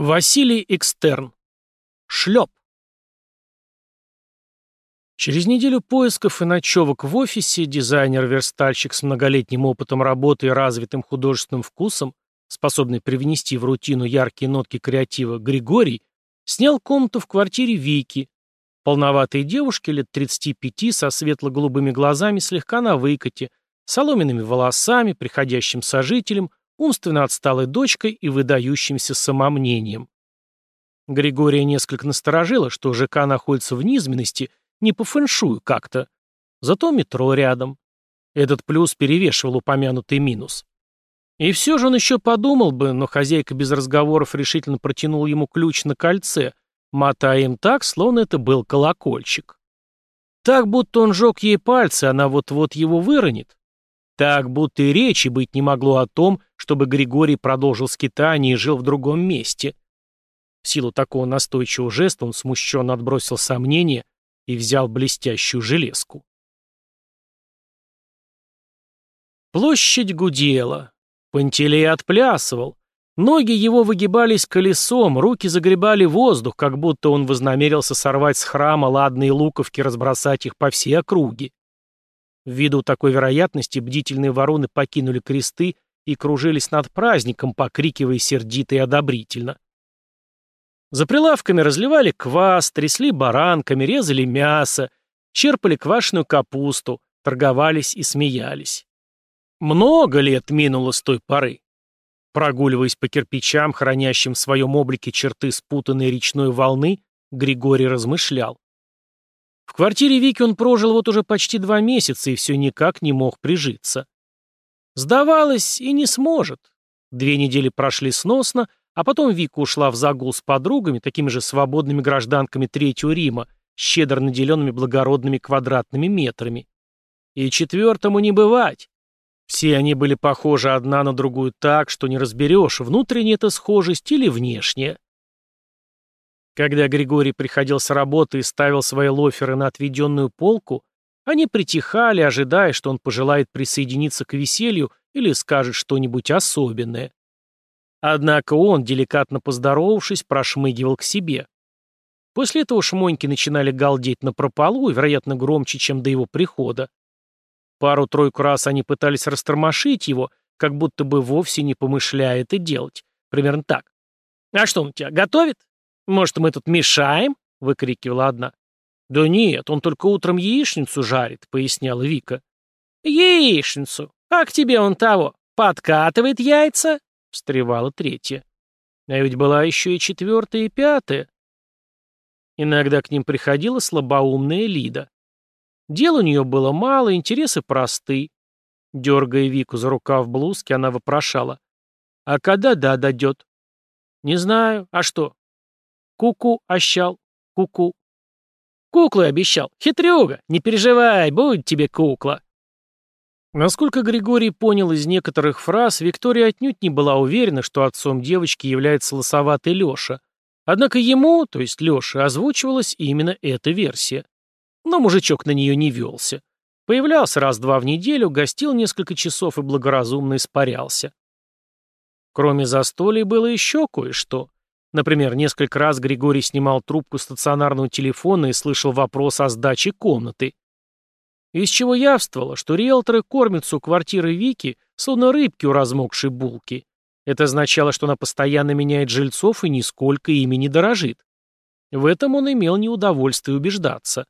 Василий Экстерн. Шлеп. Через неделю поисков и ночевок в офисе дизайнер-верстальщик с многолетним опытом работы и развитым художественным вкусом, способный привнести в рутину яркие нотки креатива, Григорий, снял комнату в квартире Вики, полноватой девушки лет 35 со светло-голубыми глазами слегка на выкате, соломенными волосами, приходящим сожителем, умственно отсталой дочкой и выдающимся самомнением. Григория несколько насторожило, что ЖК находится в низменности, не по фэншую как-то. Зато метро рядом. Этот плюс перевешивал упомянутый минус. И все же он еще подумал бы, но хозяйка без разговоров решительно протянула ему ключ на кольце, мотая им так, словно это был колокольчик. Так, будто он жег ей пальцы, она вот-вот его выронит. Так, будто и речи быть не могло о том, чтобы Григорий продолжил скитание и жил в другом месте. В силу такого настойчивого жеста он смущенно отбросил сомнения и взял блестящую железку. Площадь гудела. Пантелей отплясывал. Ноги его выгибались колесом, руки загребали воздух, как будто он вознамерился сорвать с храма ладные луковки разбросать их по всей округе. Ввиду такой вероятности бдительные вороны покинули кресты и кружились над праздником, покрикивая сердито и одобрительно. За прилавками разливали квас, трясли баранками, резали мясо, черпали квашеную капусту, торговались и смеялись. Много лет минуло с той поры. Прогуливаясь по кирпичам, хранящим в своем облике черты спутанной речной волны, Григорий размышлял. В квартире Вики он прожил вот уже почти два месяца и все никак не мог прижиться. Сдавалось, и не сможет. Две недели прошли сносно, а потом Вика ушла в загул с подругами, такими же свободными гражданками Третьего Рима, щедро наделенными благородными квадратными метрами. И четвертому не бывать. Все они были похожи одна на другую так, что не разберешь, внутренняя это схожесть или внешняя. Когда Григорий приходил с работы и ставил свои лоферы на отведенную полку, они притихали, ожидая, что он пожелает присоединиться к веселью или скажет что-нибудь особенное. Однако он, деликатно поздоровавшись, прошмыгивал к себе. После этого шмоньки начинали галдеть на прополу, и, вероятно, громче, чем до его прихода. Пару-тройку раз они пытались растормошить его, как будто бы вовсе не помышляя это делать. Примерно так. «А что он тебя, готовит? «Может, мы тут мешаем?» — выкрикивала одна. «Да нет, он только утром яичницу жарит», — поясняла Вика. «Яичницу? А к тебе он того? Подкатывает яйца?» — встревала третья. А ведь была еще и четвертая и пятая. Иногда к ним приходила слабоумная Лида. Дел у нее было мало, интересы просты. Дергая Вику за рукав блузки, она вопрошала. «А когда да дойдет?» «Не знаю. А что, Ку-ку, ощал. Ку-ку. Куклу обещал. Хитрюга. Не переживай, будет тебе кукла. Насколько Григорий понял из некоторых фраз, Виктория отнюдь не была уверена, что отцом девочки является лосоватый Леша. Однако ему, то есть Леше, озвучивалась именно эта версия. Но мужичок на нее не велся. Появлялся раз-два в неделю, гостил несколько часов и благоразумно испарялся. Кроме застолья было еще кое-что. Например, несколько раз Григорий снимал трубку стационарного телефона и слышал вопрос о сдаче комнаты. Из чего явствовало, что риэлторы кормятся у квартиры Вики, словно рыбки у размокшей булки. Это означало, что она постоянно меняет жильцов и нисколько ими не дорожит. В этом он имел неудовольствие убеждаться.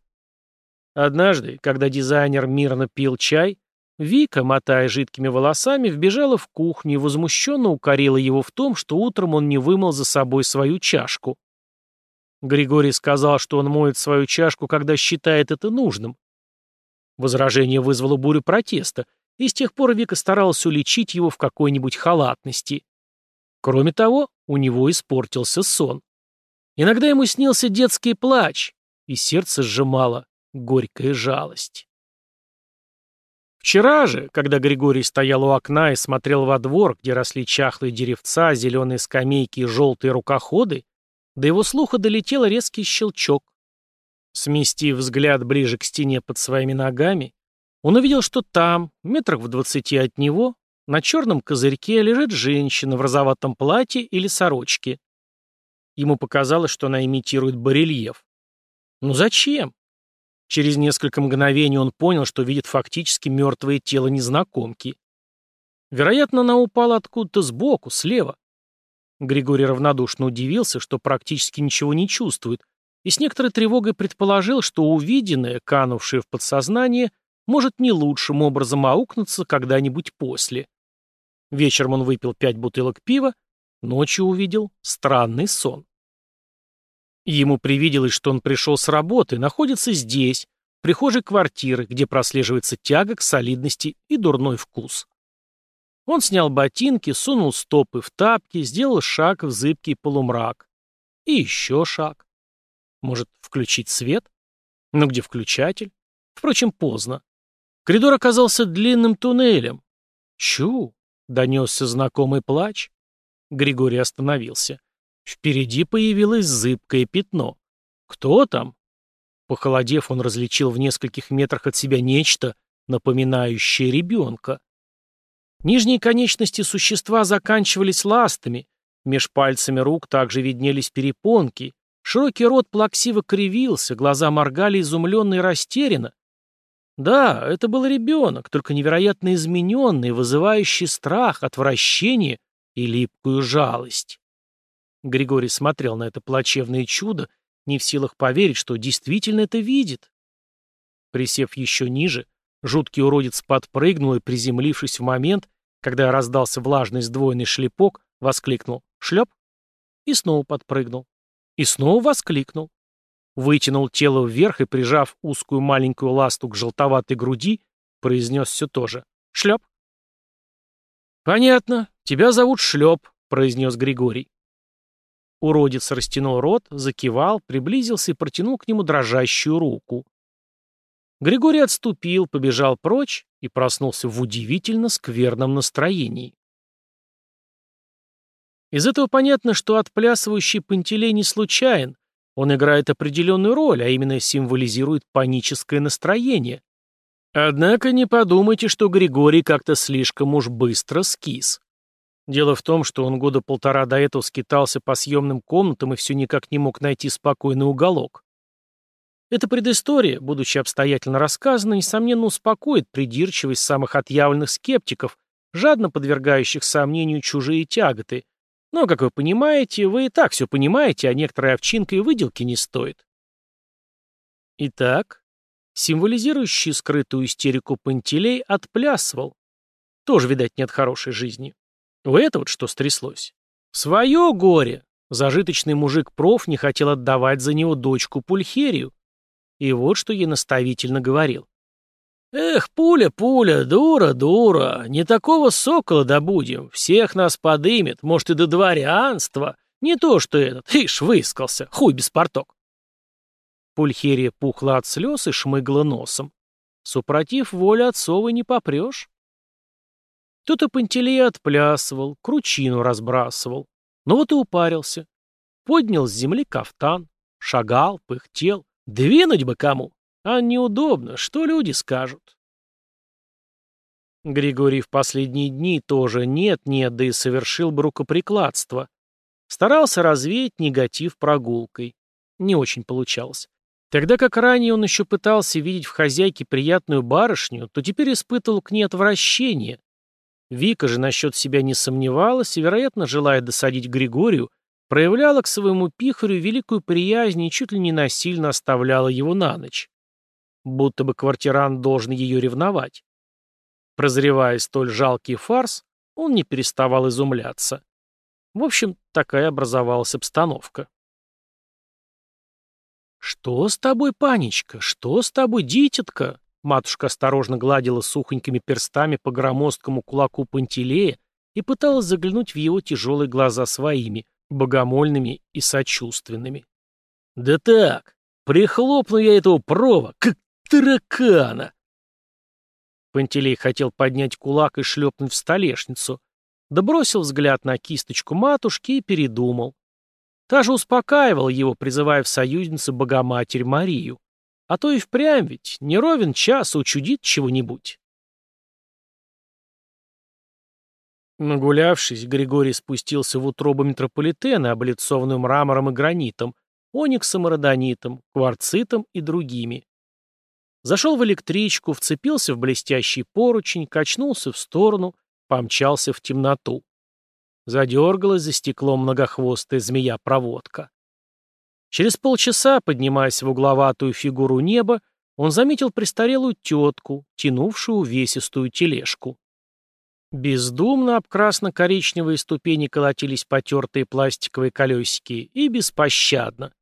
Однажды, когда дизайнер мирно пил чай, Вика, мотая жидкими волосами, вбежала в кухню и возмущенно укорила его в том, что утром он не вымыл за собой свою чашку. Григорий сказал, что он моет свою чашку, когда считает это нужным. Возражение вызвало бурю протеста, и с тех пор Вика старалась уличить его в какой-нибудь халатности. Кроме того, у него испортился сон. Иногда ему снился детский плач, и сердце сжимало горькая жалость. Вчера же, когда Григорий стоял у окна и смотрел во двор, где росли чахлые деревца, зеленые скамейки и желтые рукоходы, до его слуха долетел резкий щелчок. Сместив взгляд ближе к стене под своими ногами, он увидел, что там, метрах в двадцати от него, на черном козырьке лежит женщина в розоватом платье или сорочке. Ему показалось, что она имитирует барельеф. Ну зачем? Через несколько мгновений он понял, что видит фактически мертвое тело незнакомки. Вероятно, она упала откуда-то сбоку, слева. Григорий равнодушно удивился, что практически ничего не чувствует, и с некоторой тревогой предположил, что увиденное, канувшее в подсознание, может не лучшим образом аукнуться когда-нибудь после. Вечером он выпил пять бутылок пива, ночью увидел странный сон. Ему привиделось, что он пришел с работы, находится здесь, в прихожей квартиры, где прослеживается тяга к солидности и дурной вкус. Он снял ботинки, сунул стопы в тапки, сделал шаг в зыбкий полумрак. И еще шаг. Может, включить свет? Но где включатель? Впрочем, поздно. Коридор оказался длинным туннелем. Чу! Донесся знакомый плач. Григорий остановился. Впереди появилось зыбкое пятно. Кто там? Похолодев, он различил в нескольких метрах от себя нечто, напоминающее ребенка. Нижние конечности существа заканчивались ластами, меж пальцами рук также виднелись перепонки, широкий рот плаксиво кривился, глаза моргали изумленно и растерянно. Да, это был ребенок, только невероятно измененный, вызывающий страх, отвращение и липкую жалость. Григорий смотрел на это плачевное чудо, не в силах поверить, что действительно это видит. Присев еще ниже, жуткий уродец подпрыгнул и, приземлившись в момент, когда раздался влажный сдвоенный шлепок, воскликнул «Шлеп!» и снова подпрыгнул. И снова воскликнул. Вытянул тело вверх и, прижав узкую маленькую ласту к желтоватой груди, произнес все то же «Шлеп!» «Понятно. Тебя зовут Шлеп», — произнес Григорий. Уродец растянул рот, закивал, приблизился и протянул к нему дрожащую руку. Григорий отступил, побежал прочь и проснулся в удивительно скверном настроении. Из этого понятно, что отплясывающий Пантелей не случайен. Он играет определенную роль, а именно символизирует паническое настроение. Однако не подумайте, что Григорий как-то слишком уж быстро скис. Дело в том, что он года полтора до этого скитался по съемным комнатам и все никак не мог найти спокойный уголок. Эта предыстория, будучи обстоятельно рассказана, несомненно успокоит придирчивость самых отъявленных скептиков, жадно подвергающих сомнению чужие тяготы. Но, как вы понимаете, вы и так все понимаете, а некоторая овчинка и выделки не стоит. Итак, символизирующий скрытую истерику Пантелей отплясывал. Тоже, видать, нет хорошей жизни. У этого вот что стряслось. Свое горе. Зажиточный мужик-проф не хотел отдавать за него дочку Пульхерию. И вот что ей наставительно говорил. «Эх, пуля, пуля, дура, дура, не такого сокола добудем, всех нас подымет, может, и до дворянства. Не то, что этот, ишь, выискался, хуй без порток». Пульхерия пухла от слез и шмыгла носом. Супротив воли отцовой не попрешь. И Пантелей отплясывал, кручину разбрасывал. Но вот и упарился. Поднял с земли кафтан, шагал, пыхтел. Двинуть бы кому. А неудобно, что люди скажут. Григорий в последние дни тоже нет-нет, да и совершил бы рукоприкладство. Старался развеять негатив прогулкой. Не очень получалось. Тогда как ранее он еще пытался видеть в хозяйке приятную барышню, то теперь испытывал к ней отвращение. Вика же насчет себя не сомневалась и, вероятно, желая досадить Григорию, проявляла к своему пихарю великую приязнь и чуть ли не насильно оставляла его на ночь. Будто бы квартирант должен ее ревновать. Прозревая столь жалкий фарс, он не переставал изумляться. В общем, такая образовалась обстановка. «Что с тобой, панечка? Что с тобой, дитятка?» Матушка осторожно гладила сухонькими перстами по громоздкому кулаку Пантелея и пыталась заглянуть в его тяжелые глаза своими, богомольными и сочувственными. «Да так, прихлопну я этого прова, как таракана!» Пантелей хотел поднять кулак и шлепнуть в столешницу, да бросил взгляд на кисточку матушки и передумал. Та же успокаивала его, призывая в союзницы Богоматерь Марию. А то и впрямь ведь, не ровен час, учудит чего-нибудь. Нагулявшись, Григорий спустился в утробу метрополитена, облицованную мрамором и гранитом, ониксом и родонитом, кварцитом и другими. Зашел в электричку, вцепился в блестящий поручень, качнулся в сторону, помчался в темноту. Задергалась за стеклом многохвостая змея-проводка. Через полчаса, поднимаясь в угловатую фигуру неба, он заметил престарелую тетку, тянувшую увесистую тележку. Бездумно об красно-коричневые ступени колотились потертые пластиковые колесики, и беспощадно.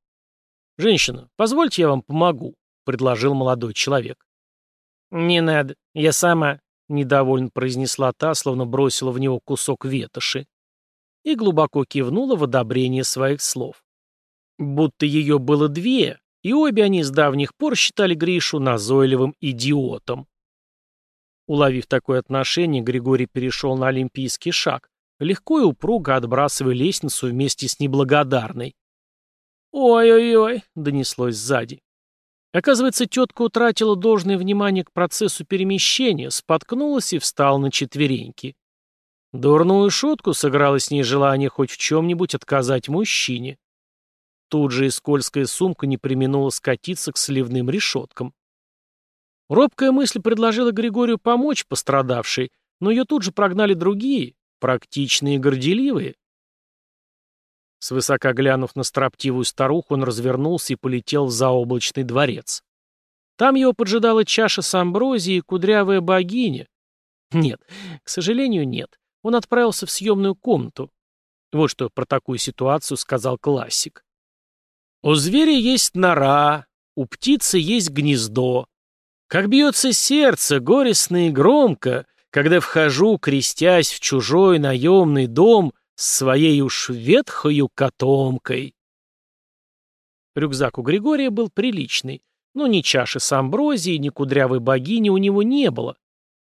«Женщина, позвольте я вам помогу», — предложил молодой человек. «Не надо, я сама», — недовольно произнесла та, словно бросила в него кусок ветоши. И глубоко кивнула в одобрение своих слов. Будто ее было две, и обе они с давних пор считали Гришу назойливым идиотом. Уловив такое отношение, Григорий перешел на олимпийский шаг, легко и упруго отбрасывая лестницу вместе с неблагодарной. «Ой-ой-ой», — донеслось сзади. Оказывается, тетка утратила должное внимание к процессу перемещения, споткнулась и встала на четвереньки. Дурную шутку сыграло с ней желание хоть в чем-нибудь отказать мужчине. Тут же и скользкая сумка не применула скатиться к сливным решеткам. Робкая мысль предложила Григорию помочь пострадавшей, но ее тут же прогнали другие, практичные и горделивые. Свысока глянув на строптивую старуху, он развернулся и полетел в заоблачный дворец. Там его поджидала чаша с амброзией и кудрявая богиня. Нет, к сожалению, нет. Он отправился в съемную комнату. Вот что про такую ситуацию сказал классик. «У зверя есть нора, у птицы есть гнездо, как бьется сердце, горестно и громко, когда вхожу, крестясь в чужой наемный дом с своей уж ветхою котомкой. Рюкзак у Григория был приличный, но ни чаши с амброзией, ни кудрявой богини у него не было,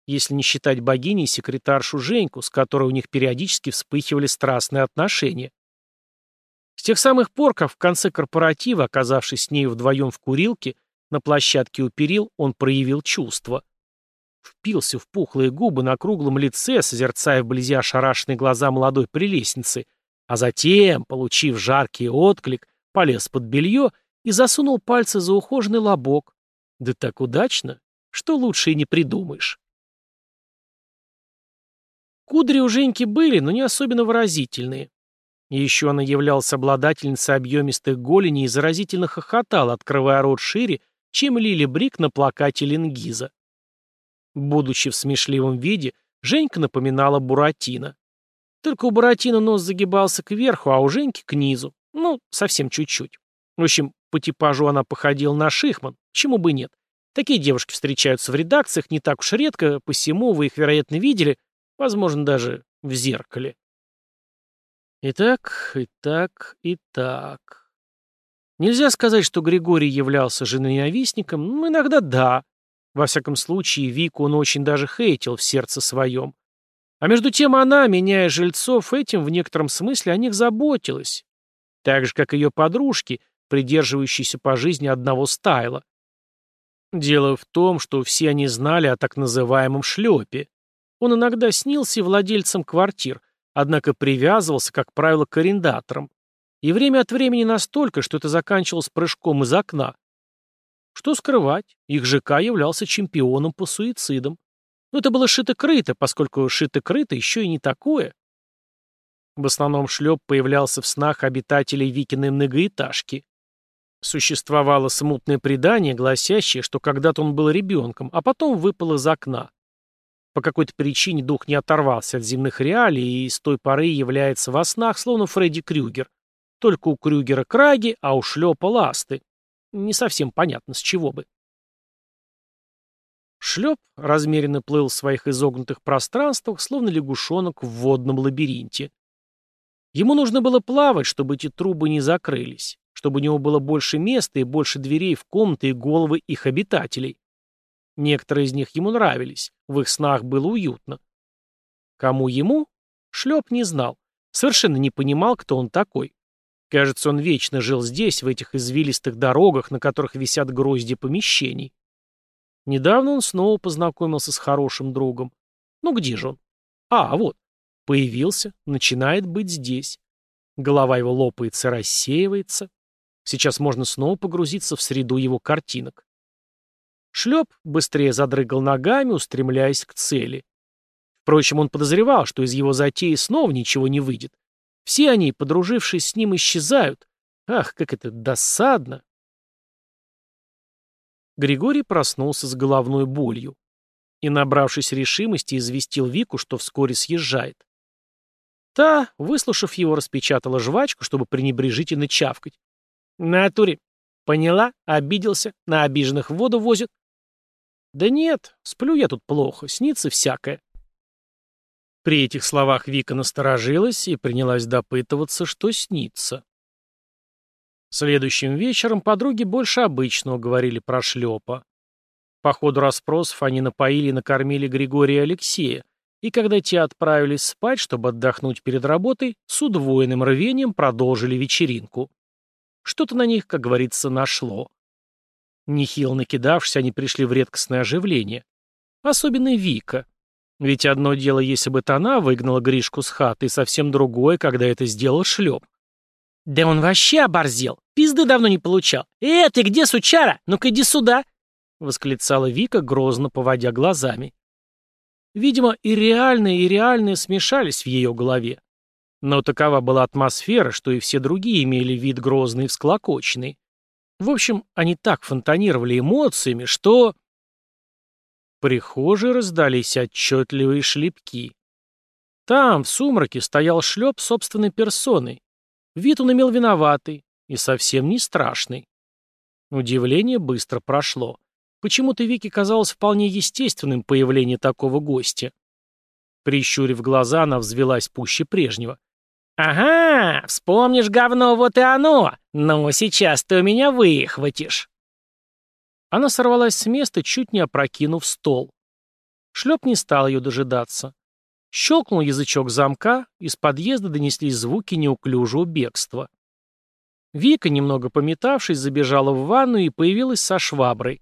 если не считать богини секретаршу Женьку, с которой у них периодически вспыхивали страстные отношения. С тех самых пор, как в конце корпоратива, оказавшись с ней вдвоем в курилке, на площадке у перил он проявил чувство. Впился в пухлые губы на круглом лице, созерцая вблизи ошарашенные глаза молодой прелестницы, а затем, получив жаркий отклик, полез под белье и засунул пальцы за ухоженный лобок. Да так удачно, что лучше и не придумаешь. Кудри у Женьки были, но не особенно выразительные. Еще она являлась обладательницей объемистых голеней и заразительно хохотала, открывая рот шире чем Лили Брик на плакате Ленгиза. Будучи в смешливом виде, Женька напоминала Буратино. Только у Буратино нос загибался кверху, а у Женьки к низу. Ну, совсем чуть-чуть. В общем, по типажу она походила на Шихман, чему бы нет. Такие девушки встречаются в редакциях не так уж редко, посему вы их, вероятно, видели, возможно, даже в зеркале. Итак, итак, итак. Нельзя сказать, что Григорий являлся женоненавистником, но иногда да. Во всяком случае, Вику он очень даже хейтил в сердце своем. А между тем она, меняя жильцов, этим в некотором смысле о них заботилась. Так же, как ее подружки, придерживающиеся по жизни одного стайла. Дело в том, что все они знали о так называемом шлепе. Он иногда снился владельцам квартир, однако привязывался, как правило, к арендаторам. И время от времени настолько, что это заканчивалось прыжком из окна. Что скрывать, их ЖК являлся чемпионом по суицидам. Но это было шито-крыто, поскольку шито-крыто еще и не такое. В основном шлеп появлялся в снах обитателей Викиной многоэтажки. Существовало смутное предание, гласящее, что когда-то он был ребенком, а потом выпал из окна. По какой-то причине дух не оторвался от земных реалий и с той поры является во снах, словно Фредди Крюгер. Только у Крюгера краги, а у шлепа ласты. Не совсем понятно, с чего бы. Шлеп размеренно плыл в своих изогнутых пространствах, словно лягушонок в водном лабиринте. Ему нужно было плавать, чтобы эти трубы не закрылись, чтобы у него было больше места и больше дверей в комнаты и головы их обитателей. Некоторые из них ему нравились, в их снах было уютно. Кому ему? Шлеп не знал, совершенно не понимал, кто он такой. Кажется, он вечно жил здесь, в этих извилистых дорогах, на которых висят грозди помещений. Недавно он снова познакомился с хорошим другом. Ну где же он? А, вот. появился, начинает быть здесь. Голова его лопается, рассеивается. Сейчас можно снова погрузиться в среду его картинок. Шлеп быстрее задрыгал ногами, устремляясь к цели. Впрочем, он подозревал, что из его затеи снова ничего не выйдет. Все они, подружившись с ним, исчезают. Ах, как это досадно! Григорий проснулся с головной болью и, набравшись решимости, известил Вику, что вскоре съезжает. Та, выслушав его, распечатала жвачку, чтобы пренебрежительно чавкать. «Натуре. Поняла? Обиделся. На обиженных воду возят». «Да нет, сплю я тут плохо, снится всякое». При этих словах Вика насторожилась и принялась допытываться, что снится. Следующим вечером подруги больше обычного говорили про шлепа. По ходу расспросов они напоили и накормили Григория и Алексея, и когда те отправились спать, чтобы отдохнуть перед работой, с удвоенным рвением продолжили вечеринку. Что-то на них, как говорится, нашло. Нехило накидавшись, они пришли в редкостное оживление. Особенно Вика. Ведь одно дело, если бы она выгнала Гришку с хаты, и совсем другое, когда это сделал шлеп. «Да он вообще оборзел! Пизды давно не получал! Э, ты где, сучара? Ну-ка иди сюда!» — восклицала Вика, грозно поводя глазами. Видимо, и реальное, и реальное смешались в ее голове. Но такова была атмосфера, что и все другие имели вид грозный и всклокоченный. В общем, они так фонтанировали эмоциями, что... В прихожей раздались отчетливые шлепки. Там, в сумраке, стоял шлеп собственной персоной. Вид он имел виноватый и совсем не страшный. Удивление быстро прошло. Почему-то Вике казалось вполне естественным появление такого гостя. Прищурив глаза, она взвелась пуще прежнего. «Ага, вспомнишь говно, вот и оно! Ну, сейчас ты у меня выхватишь!» Она сорвалась с места, чуть не опрокинув стол. Шлеп не стал ее дожидаться. Щелкнул язычок замка, из подъезда донеслись звуки неуклюжего бегства. Вика, немного пометавшись, забежала в ванну и появилась со шваброй.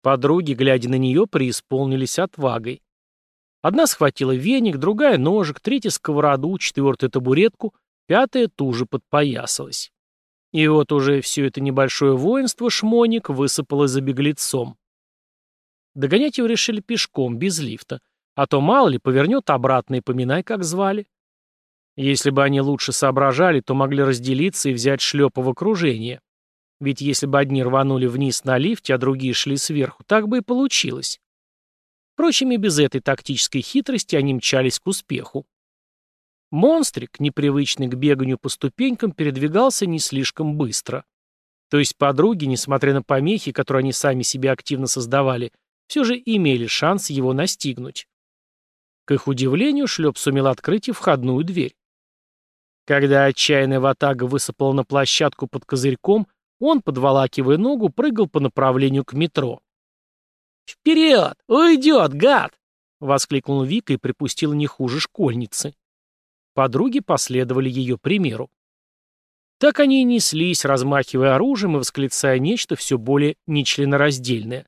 Подруги, глядя на нее, преисполнились отвагой. Одна схватила веник, другая — ножик, третья — сковороду, четвертая — табуретку, пятая туже подпоясалась. И вот уже все это небольшое воинство шмоник высыпалось за беглецом. Догонять его решили пешком, без лифта. А то, мало ли, повернет обратно и поминай, как звали. Если бы они лучше соображали, то могли разделиться и взять шлепа в окружение. Ведь если бы одни рванули вниз на лифте, а другие шли сверху, так бы и получилось. Впрочем, и без этой тактической хитрости они мчались к успеху. Монстрик, непривычный к беганию по ступенькам, передвигался не слишком быстро. То есть подруги, несмотря на помехи, которые они сами себе активно создавали, все же имели шанс его настигнуть. К их удивлению, шлеп сумел открыть и входную дверь. Когда отчаянная ватага высыпала на площадку под козырьком, он, подволакивая ногу, прыгал по направлению к метро. «Вперед! Уйдет, гад!» — воскликнул Вика и припустила не хуже школьницы. Подруги последовали ее примеру. Так они и неслись, размахивая оружием и восклицая нечто все более нечленораздельное.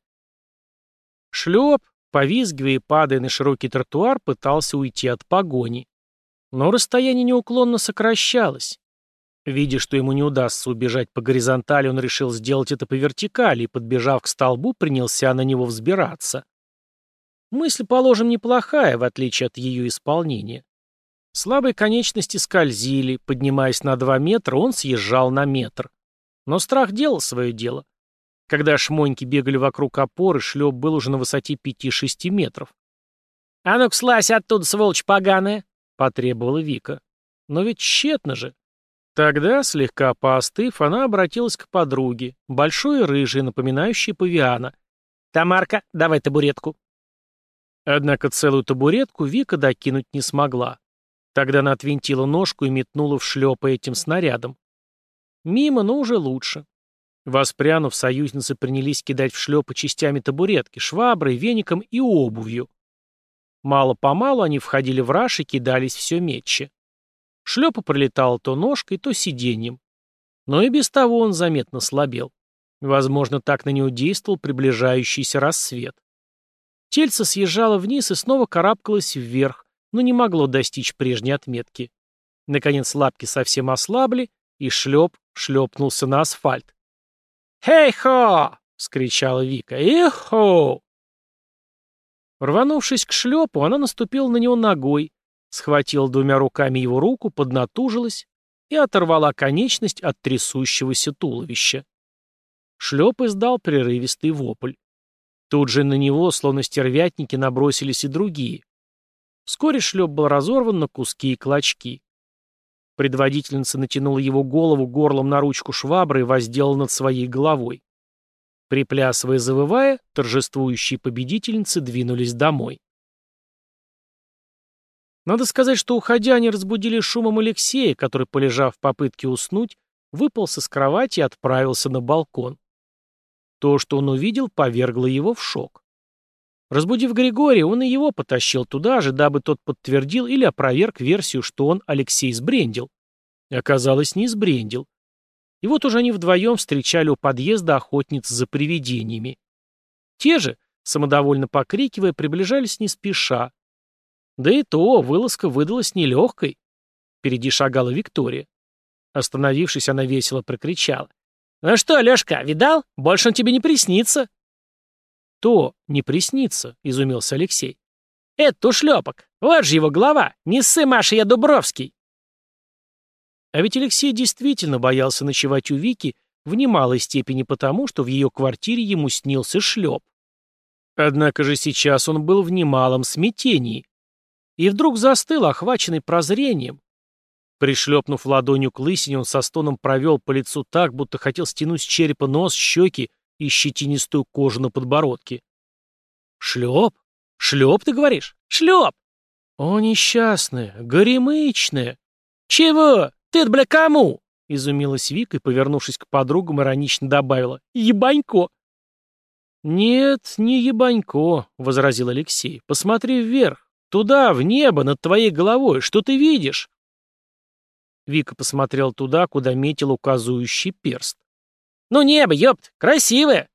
Шлеп, повизгивая и падая на широкий тротуар, пытался уйти от погони. Но расстояние неуклонно сокращалось. Видя, что ему не удастся убежать по горизонтали, он решил сделать это по вертикали и, подбежав к столбу, принялся на него взбираться. Мысль, положим, неплохая, в отличие от ее исполнения. Слабые конечности скользили, поднимаясь на два метра, он съезжал на метр. Но страх делал свое дело. Когда шмоньки бегали вокруг опоры, шлеп был уже на высоте пяти-шести метров. «А ну-ка, слазь оттуда, сволочь поганая!» — потребовала Вика. «Но ведь тщетно же!» Тогда, слегка поостыв, она обратилась к подруге, большой рыжей, напоминающей павиана. «Тамарка, давай табуретку». Однако целую табуретку Вика докинуть не смогла. Тогда она отвинтила ножку и метнула в шлепа этим снарядом. Мимо, но уже лучше. Воспрянув, союзницы принялись кидать в шлепы частями табуретки, шваброй, веником и обувью. Мало-помалу они входили в раж и кидались все метче. Шлепа пролетала то ножкой, то сиденьем. Но и без того он заметно слабел. Возможно, так на него действовал приближающийся рассвет. Тельце съезжало вниз и снова карабкалось вверх, но не могло достичь прежней отметки. Наконец лапки совсем ослабли, и шлеп шлепнулся на асфальт. «Хей-хо!» — скричала Вика. «Ихо!» Рванувшись к шлепу, она наступила на него ногой, схватила двумя руками его руку, поднатужилась и оторвала конечность от трясущегося туловища. Шлеп издал прерывистый вопль. Тут же на него, словно стервятники, набросились и другие. Вскоре шлеп был разорван на куски и клочки. Предводительница натянула его голову горлом на ручку швабры и воздела над своей головой. Приплясывая и завывая, торжествующие победительницы двинулись домой. Надо сказать, что уходя, они разбудили шумом Алексея, который, полежав в попытке уснуть, выполз из кровати и отправился на балкон. То, что он увидел, повергло его в шок. Разбудив Григория, он и его потащил туда же, дабы тот подтвердил или опроверг версию, что он, Алексей, сбрендил. Оказалось, не сбрендил. И вот уже они вдвоем встречали у подъезда охотниц за привидениями. Те же, самодовольно покрикивая, приближались не спеша, да и то, вылазка выдалась нелегкой. Впереди шагала Виктория. Остановившись, она весело прокричала. «Ну что, Лёшка, видал? Больше он тебе не приснится». «То не приснится», — изумился Алексей. «Это ушлепок. Вот же его глава. Не ссы, Маша, я Дубровский». А ведь Алексей действительно боялся ночевать у Вики в немалой степени потому, что в ее квартире ему снился шлеп. Однако же сейчас он был в немалом смятении. И вдруг застыл, охваченный прозрением. Пришлепнув ладонью к лысине, он со стоном провел по лицу так, будто хотел стянуть с черепа нос, щеки и щетинистую кожу на подбородке. «Шлеп? Шлеп, ты говоришь? Шлеп!» «О, несчастная, горемычная!» «Чего? Ты-то, бля, кому?» — изумилась Вика и, повернувшись к подругам, иронично добавила. «Ебанько!» «Нет, не ебанько», — возразил Алексей. «Посмотри вверх. Туда, в небо, над твоей головой. Что ты видишь?» Вика посмотрел туда, куда метил указывающий перст. «Ну небо, ёпт, красивое!»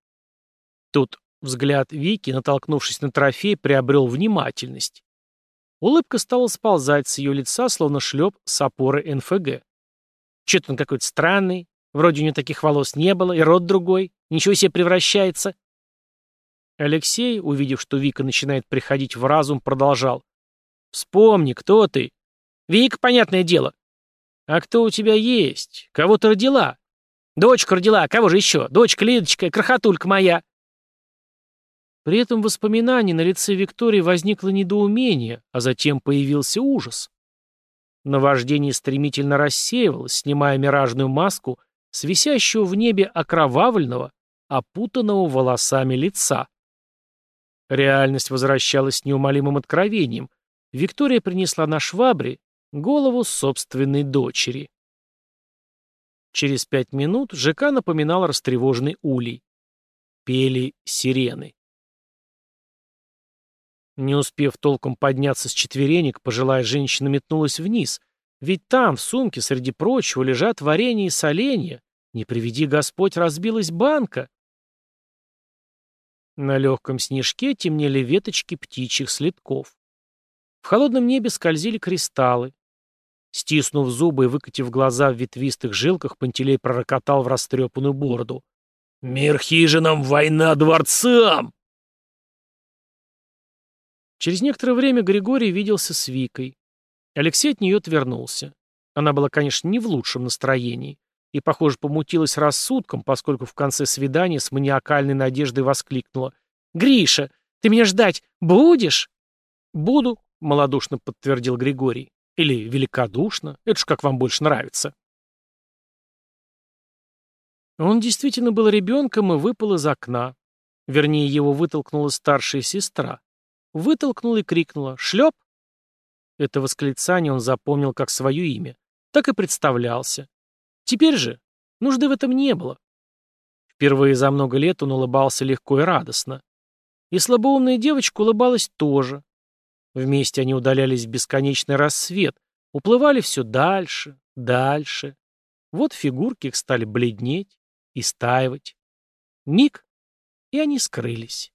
Тут взгляд Вики, натолкнувшись на трофей, приобрел внимательность. Улыбка стала сползать с ее лица, словно шлеп с опоры НФГ. Че-то он какой-то странный, вроде у него таких волос не было, и рот другой, ничего себе превращается. Алексей, увидев, что Вика начинает приходить в разум, продолжал. «Вспомни, кто ты?» «Вика, понятное дело». «А кто у тебя есть? Кого ты родила?» «Дочку родила, кого же еще? Дочка Лидочка, крохотулька моя». При этом воспоминании на лице Виктории возникло недоумение, а затем появился ужас. Наваждение стремительно рассеивалось, снимая миражную маску с висящего в небе окровавленного, опутанного волосами лица. Реальность возвращалась с неумолимым откровением. Виктория принесла на швабре голову собственной дочери. Через пять минут ЖК напоминал растревоженный улей. Пели сирены. Не успев толком подняться с четверенек, пожилая женщина метнулась вниз, ведь там, в сумке, среди прочего, лежат варенье и соленья. Не приведи Господь, разбилась банка. На легком снежке темнели веточки птичьих следков. В холодном небе скользили кристаллы. Стиснув зубы и выкатив глаза в ветвистых жилках, Пантелей пророкотал в растрепанную бороду. «Мир хижинам, война дворцам!» Через некоторое время Григорий виделся с Викой. Алексей от нее отвернулся. Она была, конечно, не в лучшем настроении и, похоже, помутилась рассудком, поскольку в конце свидания с маниакальной надеждой воскликнула. «Гриша, ты меня ждать будешь?» «Буду», — малодушно подтвердил Григорий. «Или великодушно. Это ж как вам больше нравится». Он действительно был ребенком и выпал из окна. Вернее, его вытолкнула старшая сестра. Вытолкнула и крикнула «Шлеп!». Это восклицание он запомнил как свое имя. Так и представлялся. Теперь же нужды в этом не было. Впервые за много лет он улыбался легко и радостно. И слабоумная девочка улыбалась тоже. Вместе они удалялись в бесконечный рассвет, уплывали все дальше, дальше. Вот фигурки их стали бледнеть и стаивать. Миг, и они скрылись.